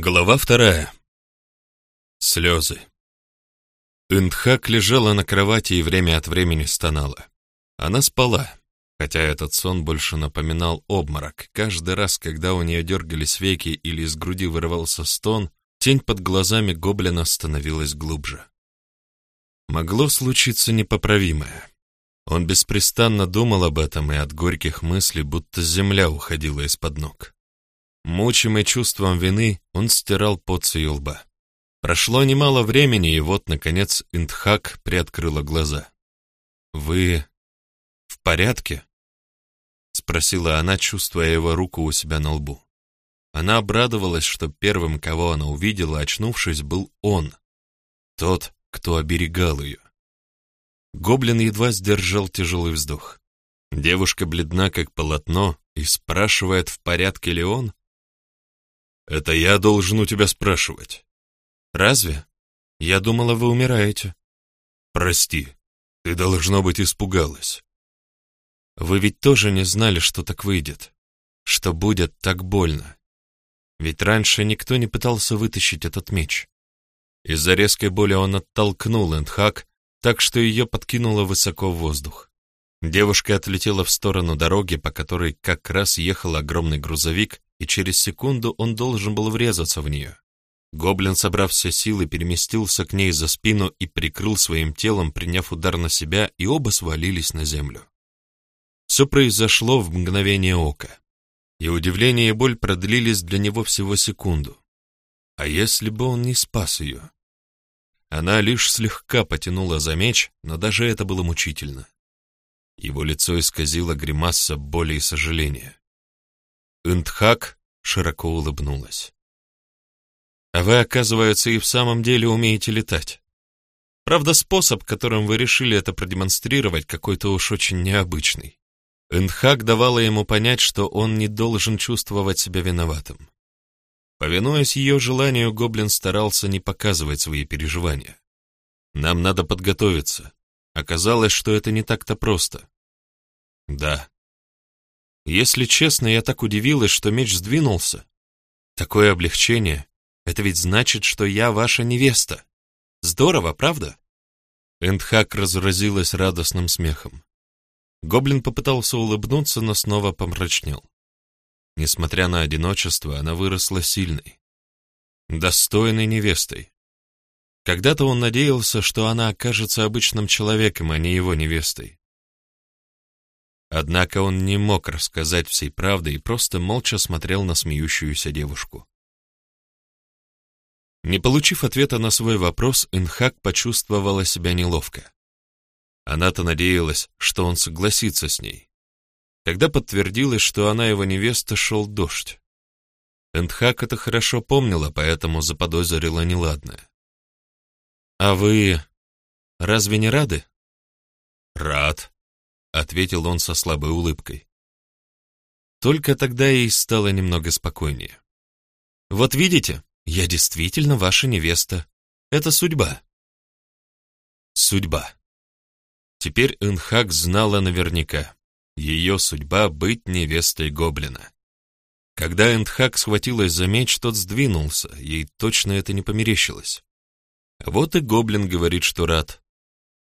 Глава вторая. Слезы. Индхак лежала на кровати и время от времени стонала. Она спала, хотя этот сон больше напоминал обморок. Каждый раз, когда у нее дергались веки или из груди вырывался стон, тень под глазами гоблина становилась глубже. Могло случиться непоправимое. Он беспрестанно думал об этом и от горьких мыслей, будто земля уходила из-под ног. Мучимый чувством вины, он стирал пот с ее лба. Прошло немало времени, и вот, наконец, Индхак приоткрыла глаза. «Вы в порядке?» — спросила она, чувствуя его руку у себя на лбу. Она обрадовалась, что первым, кого она увидела, очнувшись, был он, тот, кто оберегал ее. Гоблин едва сдержал тяжелый вздох. Девушка бледна, как полотно, и спрашивает, в порядке ли он. Это я должен у тебя спрашивать. Разве? Я думала, вы умираете. Прости, ты, должно быть, испугалась. Вы ведь тоже не знали, что так выйдет, что будет так больно. Ведь раньше никто не пытался вытащить этот меч. Из-за резкой боли он оттолкнул Эндхак, так что ее подкинуло высоко в воздух. Девушка отлетела в сторону дороги, по которой как раз ехал огромный грузовик, и через секунду он должен был врезаться в нее. Гоблин, собрав все силы, переместился к ней за спину и прикрыл своим телом, приняв удар на себя, и оба свалились на землю. Все произошло в мгновение ока, и удивление и боль продлились для него всего секунду. А если бы он не спас ее? Она лишь слегка потянула за меч, но даже это было мучительно. Его лицо исказило гримаса боли и сожаления. Индхак широко улыбнулась. «А вы, оказывается, и в самом деле умеете летать. Правда, способ, которым вы решили это продемонстрировать, какой-то уж очень необычный. Индхак давала ему понять, что он не должен чувствовать себя виноватым. Повинуясь ее желанию, гоблин старался не показывать свои переживания. «Нам надо подготовиться. Оказалось, что это не так-то просто». «Да, если честно, я так удивилась, что меч сдвинулся. Такое облегчение. Это ведь значит, что я ваша невеста. Здорово, правда? Эндхак разразилась радостным смехом. Гоблин попытался улыбнуться, но снова помрачнел. Несмотря на одиночество, она выросла сильной, достойной невестой. Когда-то он надеялся, что она окажется обычным человеком, а не его невестой. Однако он не мог рассказать всей правды и просто молча смотрел на смеющуюся девушку. Не получив ответа на свой вопрос, Инхак почувствовала себя неловко. Она-то надеялась, что он согласится с ней. Когда подтвердилось, что она его невеста, шел дождь. Эндхак это хорошо помнила, поэтому заподозрила неладное. «А вы разве не рады?» «Рад», — ответил он со слабой улыбкой. Только тогда ей стало немного спокойнее. «Вот видите, я действительно ваша невеста. Это судьба». Судьба. Теперь Инхак знала наверняка. Ее судьба — быть невестой гоблина. Когда Эндхак схватилась за меч, тот сдвинулся, ей точно это не померещилось. Вот и гоблин говорит, что рад.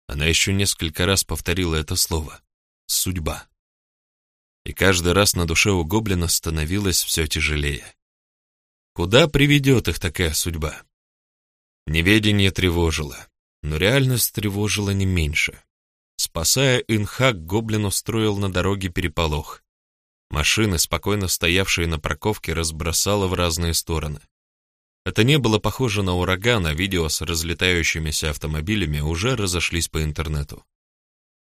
Она еще несколько раз повторила это слово судьба. И каждый раз на душе у гоблина становилось все тяжелее. Куда приведет их такая судьба? Неведение тревожило, но реальность тревожила не меньше. Спасая Инхак, гоблин устроил на дороге переполох. Машины, спокойно стоявшие на парковке, разбросало в разные стороны. Это не было похоже на ураган, а видео с разлетающимися автомобилями уже разошлись по интернету.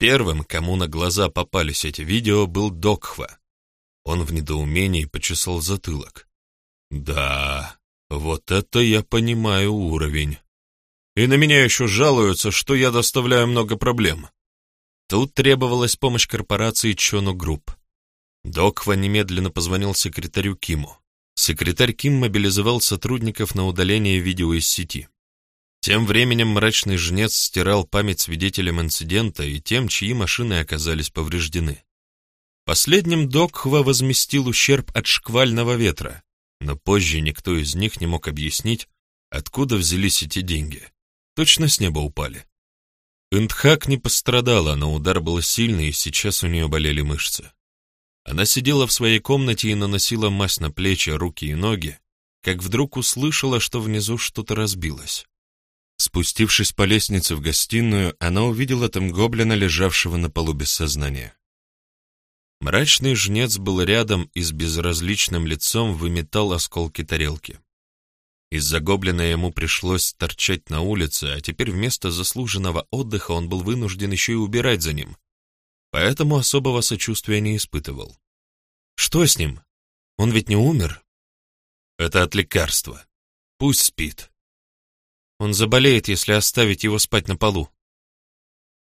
Первым, кому на глаза попались эти видео, был Докхва. Он в недоумении почесал затылок. Да, вот это я понимаю уровень. И на меня еще жалуются, что я доставляю много проблем. Тут требовалась помощь корпорации Чону Групп. Докхва немедленно позвонил секретарю Киму. Секретарь Ким мобилизовал сотрудников на удаление видео из сети. Тем временем мрачный жнец стирал память свидетелям инцидента и тем, чьи машины оказались повреждены. Последним Докхва возместил ущерб от шквального ветра. но позже никто из них не мог объяснить, откуда взялись эти деньги. Точно с неба упали. Индхак не пострадала, но удар был сильный, и сейчас у нее болели мышцы. Она сидела в своей комнате и наносила мазь на плечи, руки и ноги, как вдруг услышала, что внизу что-то разбилось. Спустившись по лестнице в гостиную, она увидела там гоблина, лежавшего на полу без сознания. Мрачный жнец был рядом и с безразличным лицом выметал осколки тарелки. Из-за гоблина ему пришлось торчать на улице, а теперь вместо заслуженного отдыха он был вынужден еще и убирать за ним. Поэтому особого сочувствия не испытывал. Что с ним? Он ведь не умер? Это от лекарства. Пусть спит. Он заболеет, если оставить его спать на полу.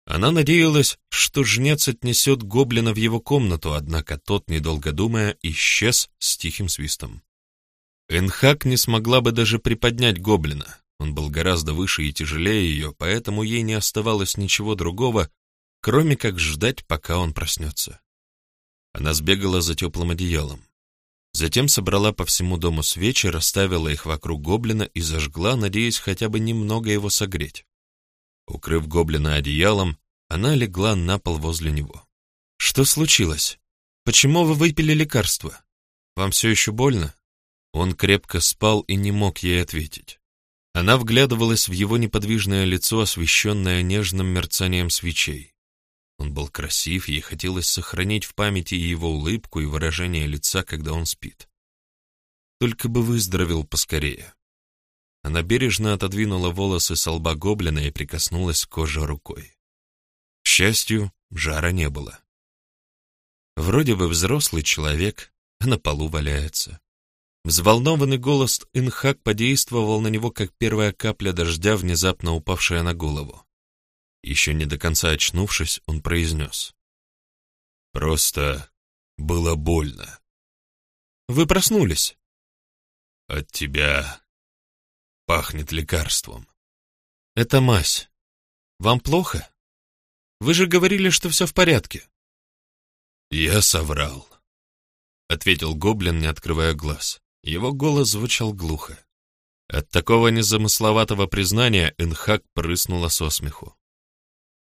Она надеялась, что жнец отнесет гоблина в его комнату, однако тот, недолго думая, исчез с тихим свистом. Энхак не смогла бы даже приподнять гоблина. Он был гораздо выше и тяжелее ее, поэтому ей не оставалось ничего другого, кроме как ждать, пока он проснется. Она сбегала за теплым одеялом. Затем собрала по всему дому свечи, расставила их вокруг гоблина и зажгла, надеясь хотя бы немного его согреть. Укрыв гоблина одеялом, она легла на пол возле него. «Что случилось? Почему вы выпили лекарство? Вам все еще больно?» Он крепко спал и не мог ей ответить. Она вглядывалась в его неподвижное лицо, освещенное нежным мерцанием свечей. Он был красив, ей хотелось сохранить в памяти его улыбку и выражение лица, когда он спит. Только бы выздоровел поскорее. Она бережно отодвинула волосы с лба гоблина и прикоснулась к коже рукой. К счастью, жара не было. Вроде бы взрослый человек, а на полу валяется. Взволнованный голос Инхак подействовал на него, как первая капля дождя, внезапно упавшая на голову. Еще не до конца очнувшись, он произнес. «Просто было больно». «Вы проснулись?» «От тебя пахнет лекарством». «Это мазь. Вам плохо? Вы же говорили, что все в порядке». «Я соврал», — ответил гоблин, не открывая глаз. Его голос звучал глухо. От такого незамысловатого признания Энхак прыснула со смеху.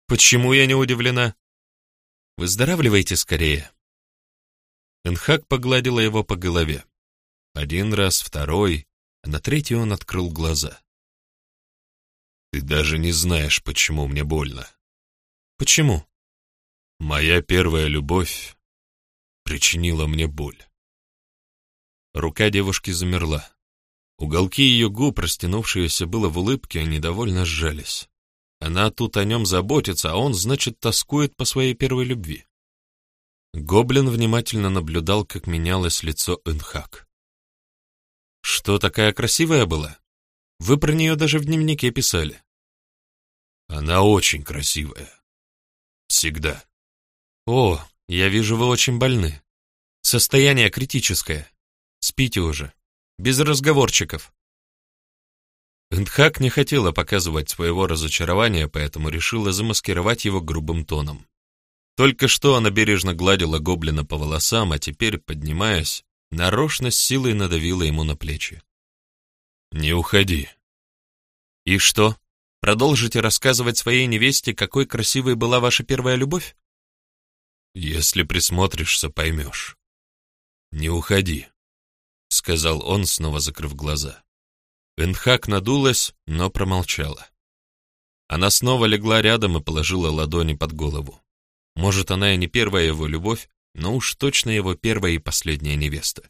Почему я не удивлена? Выздоравливайте скорее. Энхак погладила его по голове. Один раз, второй, а на третий он открыл глаза. Ты даже не знаешь, почему мне больно. Почему? Моя первая любовь причинила мне боль. Рука девушки замерла. Уголки ее губ, растянувшиеся было в улыбке, недовольно сжались. Она тут о нем заботится, а он, значит, тоскует по своей первой любви. Гоблин внимательно наблюдал, как менялось лицо Энхак. «Что такая красивая была? Вы про нее даже в дневнике писали». «Она очень красивая. Всегда». «О, я вижу, вы очень больны. Состояние критическое. Спите уже. Без разговорчиков». Эндхак не хотела показывать своего разочарования, поэтому решила замаскировать его грубым тоном. Только что она бережно гладила гоблина по волосам, а теперь, поднимаясь, нарочно с силой надавила ему на плечи. «Не уходи». «И что, продолжите рассказывать своей невесте, какой красивой была ваша первая любовь?» «Если присмотришься, поймешь». «Не уходи», — сказал он, снова закрыв глаза. Энхак надулась, но промолчала. Она снова легла рядом и положила ладони под голову. Может, она и не первая его любовь, но уж точно его первая и последняя невеста.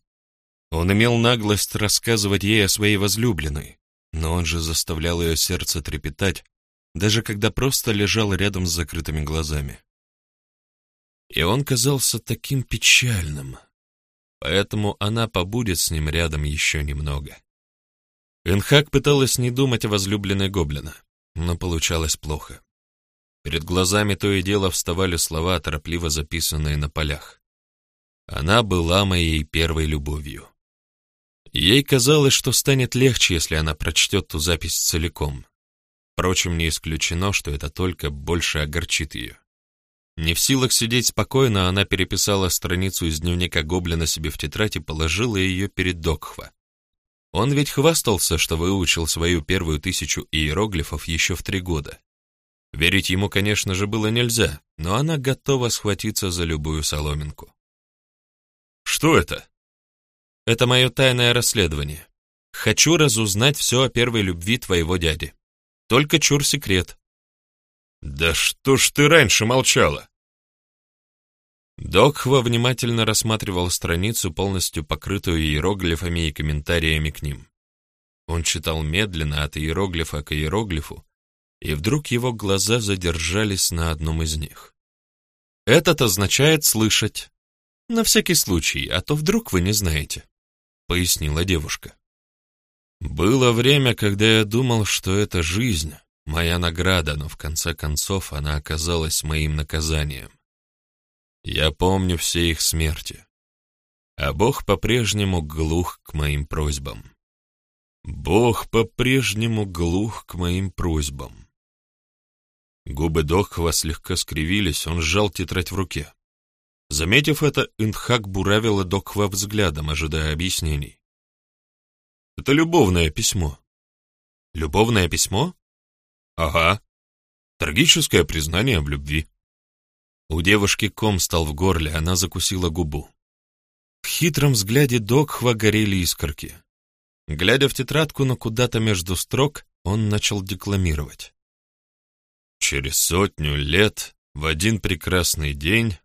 Он имел наглость рассказывать ей о своей возлюбленной, но он же заставлял ее сердце трепетать, даже когда просто лежал рядом с закрытыми глазами. И он казался таким печальным, поэтому она побудет с ним рядом еще немного. Энхак пыталась не думать о возлюбленной гоблина, но получалось плохо. Перед глазами то и дело вставали слова, торопливо записанные на полях. Она была моей первой любовью. Ей казалось, что станет легче, если она прочтет ту запись целиком. Впрочем, не исключено, что это только больше огорчит ее. Не в силах сидеть спокойно, она переписала страницу из дневника Гоблина себе в тетрадь и положила ее перед Докхва, Он ведь хвастался, что выучил свою первую тысячу иероглифов еще в три года. Верить ему, конечно же, было нельзя, но она готова схватиться за любую соломинку. «Что это?» «Это мое тайное расследование. Хочу разузнать все о первой любви твоего дяди. Только чур секрет». «Да что ж ты раньше молчала?» Докхва внимательно рассматривал страницу, полностью покрытую иероглифами и комментариями к ним. Он читал медленно от иероглифа к иероглифу, и вдруг его глаза задержались на одном из них. «Этот означает слышать. На всякий случай, а то вдруг вы не знаете», — пояснила девушка. «Было время, когда я думал, что это жизнь, моя награда, но в конце концов она оказалась моим наказанием. Я помню все их смерти, а Бог по-прежнему глух к моим просьбам. Бог по-прежнему глух к моим просьбам. Губы Дохва слегка скривились, он сжал тетрадь в руке. Заметив это, Индхак буравила Докхва взглядом, ожидая объяснений. «Это любовное письмо». «Любовное письмо?» «Ага. Трагическое признание в любви». У девушки ком стал в горле, она закусила губу. В хитром взгляде Докхва горели искорки. Глядя в тетрадку, но куда-то между строк, он начал декламировать. Через сотню лет, в один прекрасный день...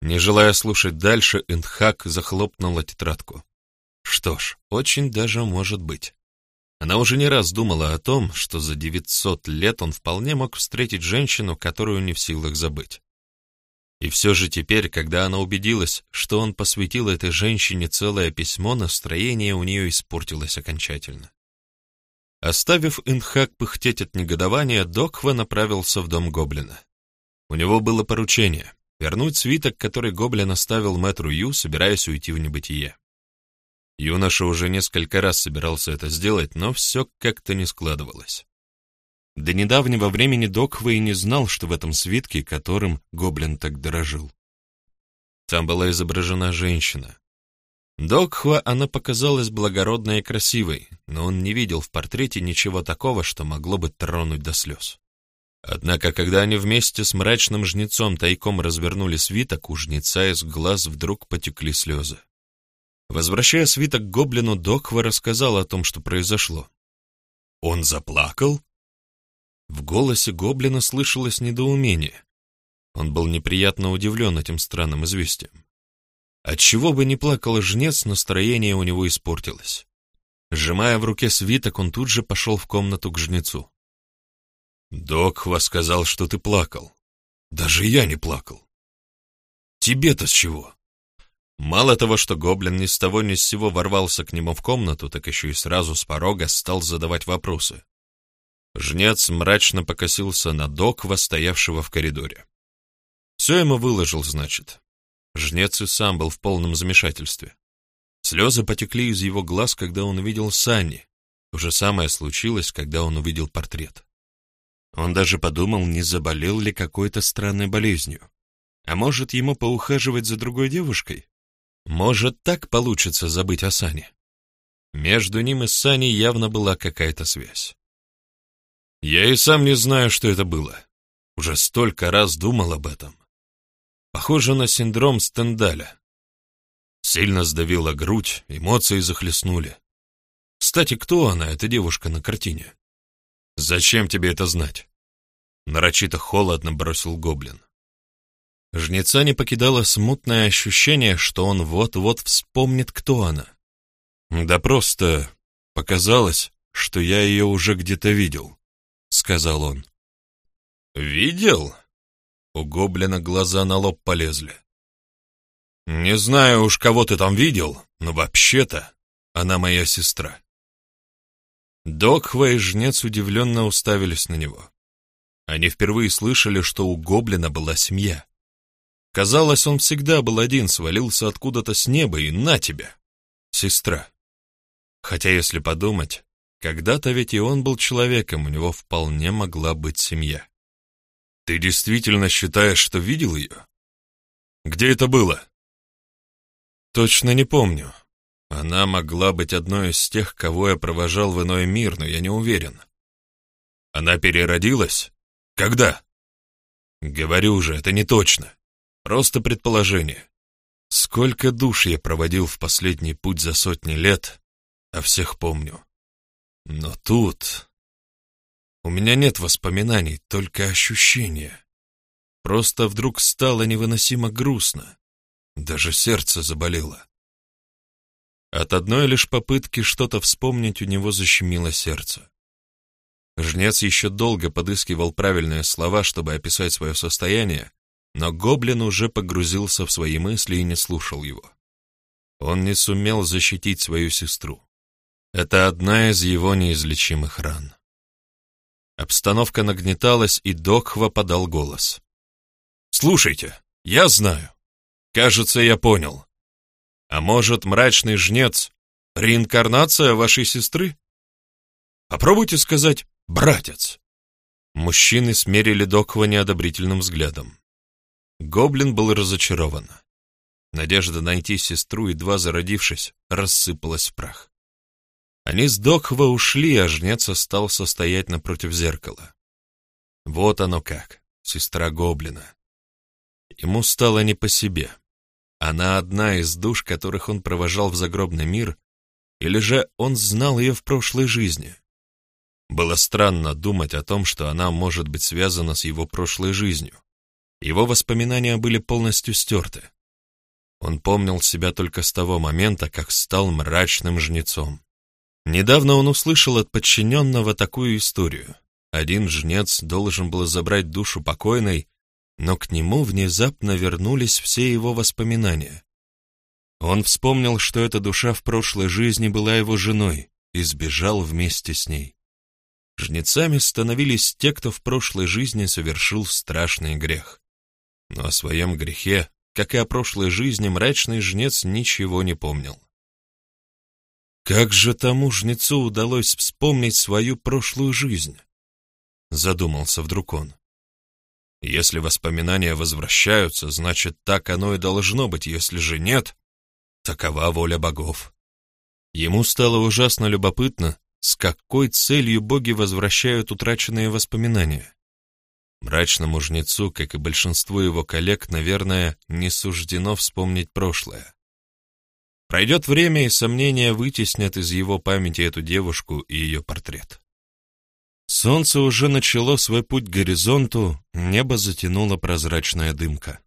Не желая слушать дальше, Эндхак захлопнула тетрадку. Что ж, очень даже может быть. Она уже не раз думала о том, что за 900 лет он вполне мог встретить женщину, которую не в силах забыть. И все же теперь, когда она убедилась, что он посвятил этой женщине целое письмо, настроение у нее испортилось окончательно. Оставив Инхак пыхтеть от негодования, Докхва направился в дом Гоблина. У него было поручение — вернуть свиток, который Гоблин оставил мэтру Ю, собираясь уйти в небытие. Юноша уже несколько раз собирался это сделать, но все как-то не складывалось. До недавнего времени Докхва и не знал, что в этом свитке, которым Гоблин так дорожил. Там была изображена женщина, Докхва она показалась благородной и красивой, но он не видел в портрете ничего такого, что могло бы тронуть до слез. Однако, когда они вместе с мрачным жнецом тайком развернули свиток, у жнеца из глаз вдруг потекли слезы. Возвращая свиток гоблину, Докхва рассказал о том, что произошло. «Он заплакал?» В голосе гоблина слышалось недоумение. Он был неприятно удивлен этим странным известием. Отчего бы не плакал жнец, настроение у него испортилось. Сжимая в руке свиток, он тут же пошел в комнату к жнецу. «Докхва сказал, что ты плакал. Даже я не плакал. Тебе-то с чего?» Мало того, что гоблин ни с того ни с сего ворвался к нему в комнату, так еще и сразу с порога стал задавать вопросы. Жнец мрачно покосился на Доква, стоявшего в коридоре. Все ему выложил, значит. Жнец и сам был в полном замешательстве. Слезы потекли из его глаз, когда он увидел Санни. То же самое случилось, когда он увидел портрет. Он даже подумал, не заболел ли какой-то странной болезнью. А может, ему поухаживать за другой девушкой? Может, так получится забыть о Сане? Между ним и Саней явно была какая-то связь. Я и сам не знаю, что это было. Уже столько раз думал об этом. Похоже на синдром Стендаля. Сильно сдавила грудь, эмоции захлестнули. Кстати, кто она, эта девушка на картине? Зачем тебе это знать? Нарочито холодно бросил гоблин. Жнеца не покидало смутное ощущение, что он вот-вот вспомнит, кто она. Да просто показалось, что я ее уже где-то видел, сказал он. Видел? У гоблина глаза на лоб полезли. «Не знаю уж, кого ты там видел, но вообще-то она моя сестра». Докхва и жнец удивленно уставились на него. Они впервые слышали, что у гоблина была семья. Казалось, он всегда был один, свалился откуда-то с неба и на тебя, сестра. Хотя, если подумать, когда-то ведь и он был человеком, у него вполне могла быть семья. Ты действительно считаешь, что видел ее? Где это было? Точно не помню. Она могла быть одной из тех, кого я провожал в иной мир, но я не уверен. Она переродилась? Когда? Говорю же, это не точно. Просто предположение. Сколько душ я проводил в последний путь за сотни лет, а всех помню. Но тут... У меня нет воспоминаний, только ощущения. Просто вдруг стало невыносимо грустно. Даже сердце заболело. От одной лишь попытки что-то вспомнить у него защемило сердце. Жнец еще долго подыскивал правильные слова, чтобы описать свое состояние, но гоблин уже погрузился в свои мысли и не слушал его. Он не сумел защитить свою сестру. Это одна из его неизлечимых ран. Обстановка нагнеталась, и Докхва подал голос. «Слушайте, я знаю. Кажется, я понял. А может, мрачный жнец — реинкарнация вашей сестры? Попробуйте сказать «братец». Мужчины смерили Доква неодобрительным взглядом. Гоблин был разочарован. Надежда найти сестру, едва зародившись, рассыпалась в прах. Они с Докхва ушли, а жнец остался стоять напротив зеркала. Вот оно как, сестра Гоблина. Ему стало не по себе. Она одна из душ, которых он провожал в загробный мир, или же он знал ее в прошлой жизни? Было странно думать о том, что она может быть связана с его прошлой жизнью. Его воспоминания были полностью стерты. Он помнил себя только с того момента, как стал мрачным жнецом. Недавно он услышал от подчиненного такую историю. Один жнец должен был забрать душу покойной но к нему внезапно вернулись все его воспоминания. Он вспомнил, что эта душа в прошлой жизни была его женой, и сбежал вместе с ней. Жнецами становились те, кто в прошлой жизни совершил страшный грех. Но о своем грехе, как и о прошлой жизни, мрачный жнец ничего не помнил. Как же тому жнецу удалось вспомнить свою прошлую жизнь? Задумался вдруг он. Если воспоминания возвращаются, значит, так оно и должно быть, если же нет, такова воля богов. Ему стало ужасно любопытно, с какой целью боги возвращают утраченные воспоминания. Мрачному жнецу, как и большинству его коллег, наверное, не суждено вспомнить прошлое. Пройдет время, и сомнения вытеснят из его памяти эту девушку и ее портрет. Солнце уже начало свой путь к горизонту, небо затянула прозрачная дымка.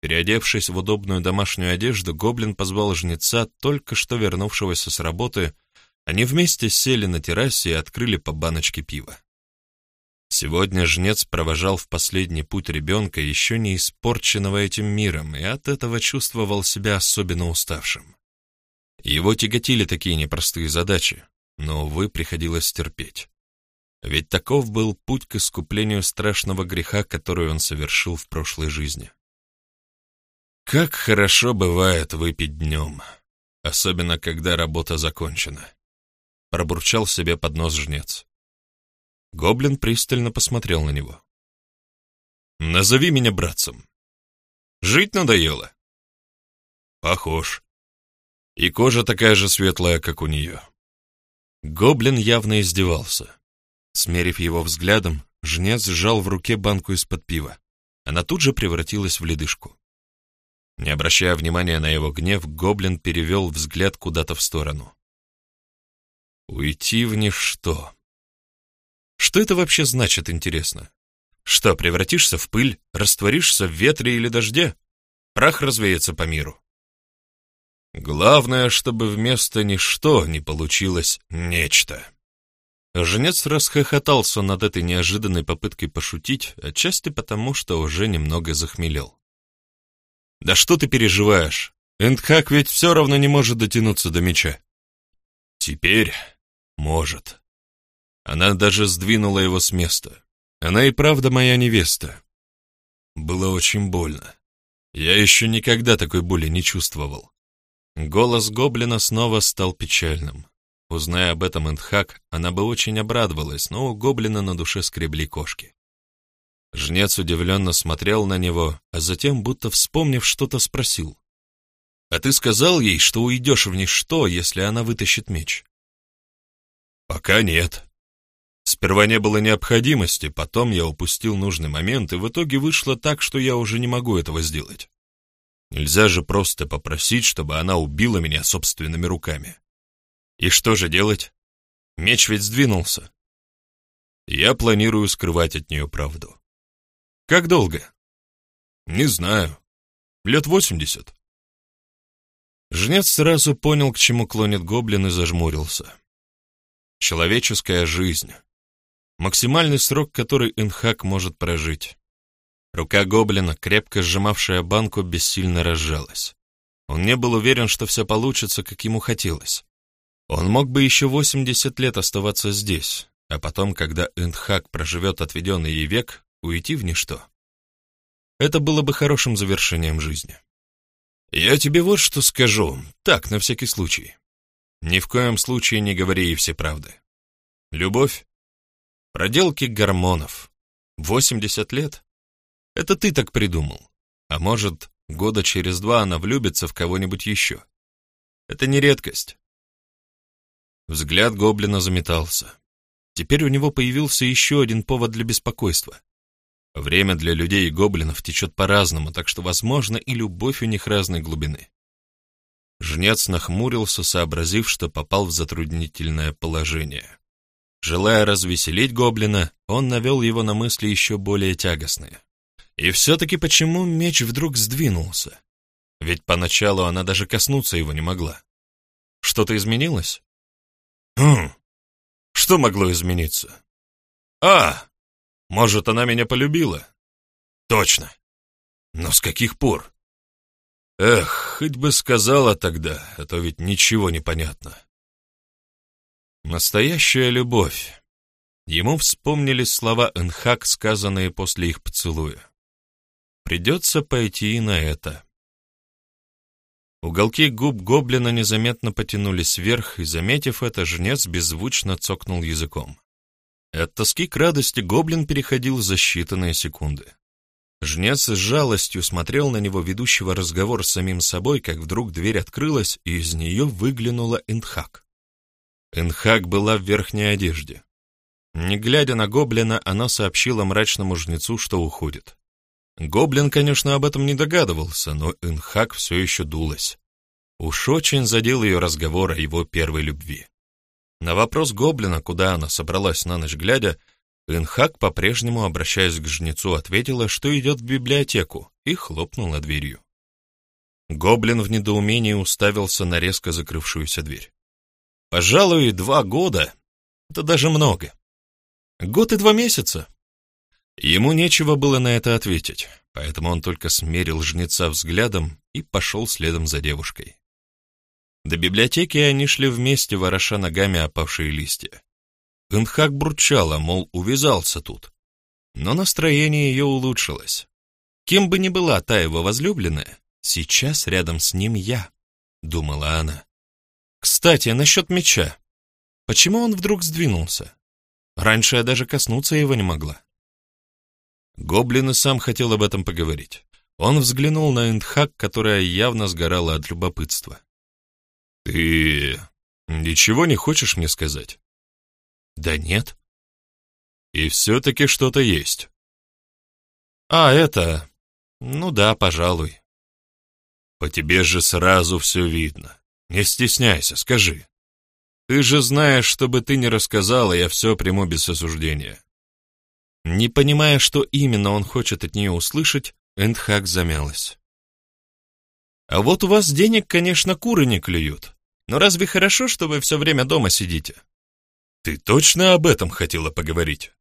Переодевшись в удобную домашнюю одежду, гоблин позвал жнеца, только что вернувшегося с работы. Они вместе сели на террасе и открыли по баночке пива. Сегодня жнец провожал в последний путь ребенка, еще не испорченного этим миром, и от этого чувствовал себя особенно уставшим. Его тяготили такие непростые задачи, но, увы, приходилось терпеть. Ведь таков был путь к искуплению страшного греха, который он совершил в прошлой жизни. Как хорошо бывает выпить днем, особенно когда работа закончена. Пробурчал себе под нос жнец. Гоблин пристально посмотрел на него. «Назови меня братцем. Жить надоело?» «Похож. И кожа такая же светлая, как у нее». Гоблин явно издевался. Смерив его взглядом, жнец сжал в руке банку из-под пива. Она тут же превратилась в ледышку. Не обращая внимания на его гнев, гоблин перевел взгляд куда-то в сторону. «Уйти в ничто». Что это вообще значит, интересно? Что, превратишься в пыль, растворишься в ветре или дожде? Прах развеется по миру. Главное, чтобы вместо ничто не получилось нечто. Женец расхохотался над этой неожиданной попыткой пошутить, отчасти потому, что уже немного захмелел. «Да что ты переживаешь? Эндхак ведь все равно не может дотянуться до меча». «Теперь может». Она даже сдвинула его с места. Она и правда моя невеста. Было очень больно. Я еще никогда такой боли не чувствовал. Голос гоблина снова стал печальным. Узная об этом Эндхак, она бы очень обрадовалась, но у гоблина на душе скребли кошки. Жнец удивленно смотрел на него, а затем, будто вспомнив что-то, спросил. А ты сказал ей, что уйдешь в ничто, если она вытащит меч? Пока нет. Сперва не было необходимости, потом я упустил нужный момент, и в итоге вышло так, что я уже не могу этого сделать. Нельзя же просто попросить, чтобы она убила меня собственными руками. И что же делать? Меч ведь сдвинулся. Я планирую скрывать от нее правду. Как долго? Не знаю. Лет восемьдесят. Жнец сразу понял, к чему клонит гоблин и зажмурился. Человеческая жизнь. Максимальный срок, который Инхак может прожить. Рука гоблина, крепко сжимавшая банку, бессильно разжалась. Он не был уверен, что все получится, как ему хотелось. Он мог бы еще 80 лет оставаться здесь, а потом, когда Инхак проживет отведенный ей век, уйти в ничто. Это было бы хорошим завершением жизни. Я тебе вот что скажу, так, на всякий случай. Ни в коем случае не говори ей все правды. Любовь — проделки гормонов. 80 лет? Это ты так придумал. А может, года через два она влюбится в кого-нибудь еще. Это не редкость. Взгляд гоблина заметался. Теперь у него появился еще один повод для беспокойства. Время для людей и гоблинов течет по-разному, так что, возможно, и любовь у них разной глубины. Жнец нахмурился, сообразив, что попал в затруднительное положение. Желая развеселить гоблина, он навел его на мысли еще более тягостные. И все-таки почему меч вдруг сдвинулся? Ведь поначалу она даже коснуться его не могла. Что-то изменилось? Хм, что могло измениться? А, может, она меня полюбила? Точно. Но с каких пор? Эх, хоть бы сказала тогда, а то ведь ничего не понятно. Настоящая любовь. Ему вспомнились слова Энхак, сказанные после их поцелуя. Придется пойти и на это. Уголки губ гоблина незаметно потянулись вверх, и, заметив это, жнец беззвучно цокнул языком. От тоски к радости гоблин переходил за считанные секунды. Жнец с жалостью смотрел на него, ведущего разговор с самим собой, как вдруг дверь открылась, и из нее выглянула Энхак. Энхак была в верхней одежде. Не глядя на гоблина, она сообщила мрачному жнецу, что уходит. Гоблин, конечно, об этом не догадывался, но Энхак все еще дулась. Уж очень задел ее разговор о его первой любви. На вопрос гоблина, куда она собралась на ночь глядя, Инхак, по-прежнему обращаясь к жнецу, ответила, что идет в библиотеку, и хлопнула дверью. Гоблин в недоумении уставился на резко закрывшуюся дверь. Пожалуй, два года — это даже много. Год и два месяца. Ему нечего было на это ответить, поэтому он только смерил жнеца взглядом и пошел следом за девушкой. До библиотеки они шли вместе, вороша ногами опавшие листья. Инхак бурчала, мол, увязался тут. Но настроение ее улучшилось. Кем бы ни была та его возлюбленная, сейчас рядом с ним я, думала она. Кстати, насчет меча. Почему он вдруг сдвинулся? Раньше я даже коснуться его не могла. Гоблин и сам хотел об этом поговорить. Он взглянул на Эндхак, которая явно сгорала от любопытства. «Ты ничего не хочешь мне сказать?» «Да нет». «И все-таки что-то есть». «А, это... Ну да, пожалуй». «По тебе же сразу все видно. Не стесняйся, скажи. Ты же знаешь, что бы ты ни рассказала, я все приму без осуждения». Не понимая, что именно он хочет от нее услышать, Эндхак замялась. А вот у вас денег, конечно, куры не клюют. Но разве хорошо, что вы все время дома сидите? Ты точно об этом хотела поговорить?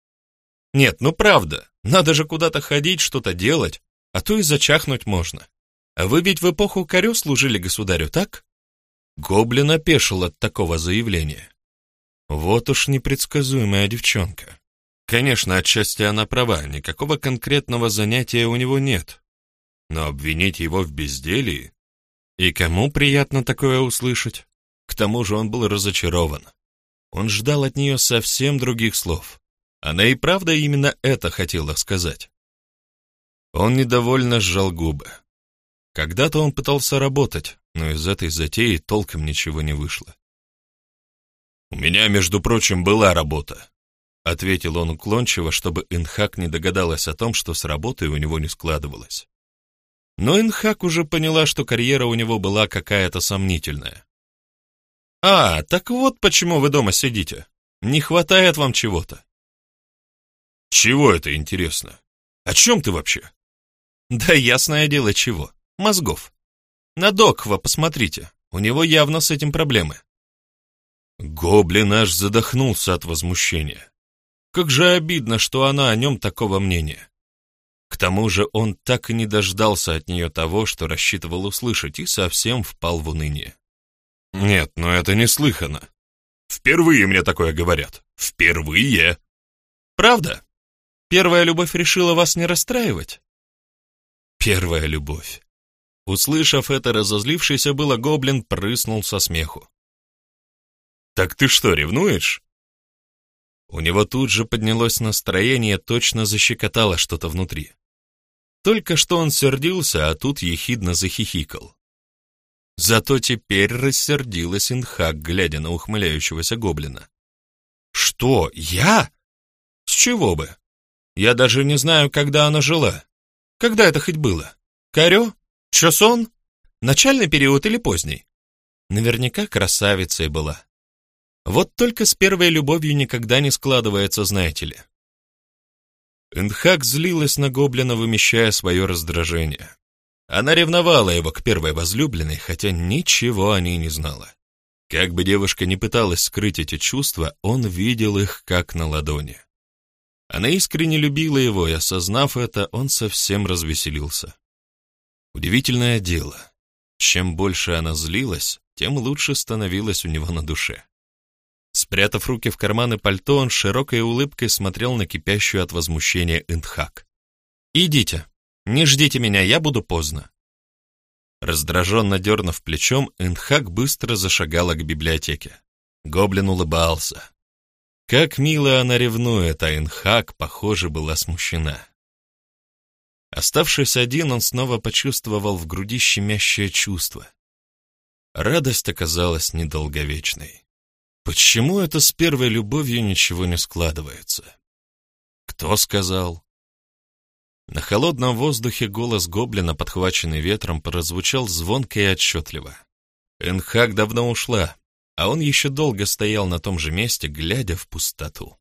Нет, ну правда, надо же куда-то ходить, что-то делать, а то и зачахнуть можно. А вы ведь в эпоху корю служили государю, так? Гоблин опешил от такого заявления. Вот уж непредсказуемая девчонка. Конечно, отчасти она права, никакого конкретного занятия у него нет. Но обвинить его в безделии и кому приятно такое услышать? К тому же он был разочарован. Он ждал от нее совсем других слов. Она и правда именно это хотела сказать. Он недовольно сжал губы. Когда-то он пытался работать, но из этой затеи толком ничего не вышло. «У меня, между прочим, была работа», — ответил он уклончиво, чтобы Инхак не догадалась о том, что с работой у него не складывалось. Но Инхак уже поняла, что карьера у него была какая-то сомнительная. «А, так вот почему вы дома сидите. Не хватает вам чего-то». «Чего это интересно? О чем ты вообще?» «Да ясное дело, чего. Мозгов. На Доква посмотрите, у него явно с этим проблемы». Гоблин аж задохнулся от возмущения. Как же обидно, что она о нем такого мнения. К тому же он так и не дождался от нее того, что рассчитывал услышать, и совсем впал в уныние. «Нет, но это неслыханно. Впервые мне такое говорят. Впервые!» «Правда? Первая любовь решила вас не расстраивать?» «Первая любовь». Услышав это, разозлившийся было гоблин прыснул со смеху. «Так ты что, ревнуешь?» У него тут же поднялось настроение, точно защекотало что-то внутри. Только что он сердился, а тут ехидно захихикал. Зато теперь рассердилась Инхак, глядя на ухмыляющегося гоблина. «Что, я? С чего бы? Я даже не знаю, когда она жила. Когда это хоть было? Карё? Чосон? Начальный период или поздний? Наверняка красавицей была. Вот только с первой любовью никогда не складывается, знаете ли. Эндхак злилась на гоблина, вымещая свое раздражение. Она ревновала его к первой возлюбленной, хотя ничего о ней не знала. Как бы девушка ни пыталась скрыть эти чувства, он видел их как на ладони. Она искренне любила его, и, осознав это, он совсем развеселился. Удивительное дело. Чем больше она злилась, тем лучше становилось у него на душе. Спрятав руки в карманы пальто, он широкой улыбкой смотрел на кипящую от возмущения Индхак. «Идите, не ждите меня, я буду поздно». Раздраженно дернув плечом, Индхак быстро зашагала к библиотеке. Гоблин улыбался. Как мило она ревнует, а Инхак, похоже, была смущена. Оставшись один, он снова почувствовал в груди щемящее чувство. Радость оказалась недолговечной. Почему это с первой любовью ничего не складывается? Кто сказал? На холодном воздухе голос гоблина, подхваченный ветром, прозвучал звонко и отчетливо. Энхак давно ушла, а он еще долго стоял на том же месте, глядя в пустоту.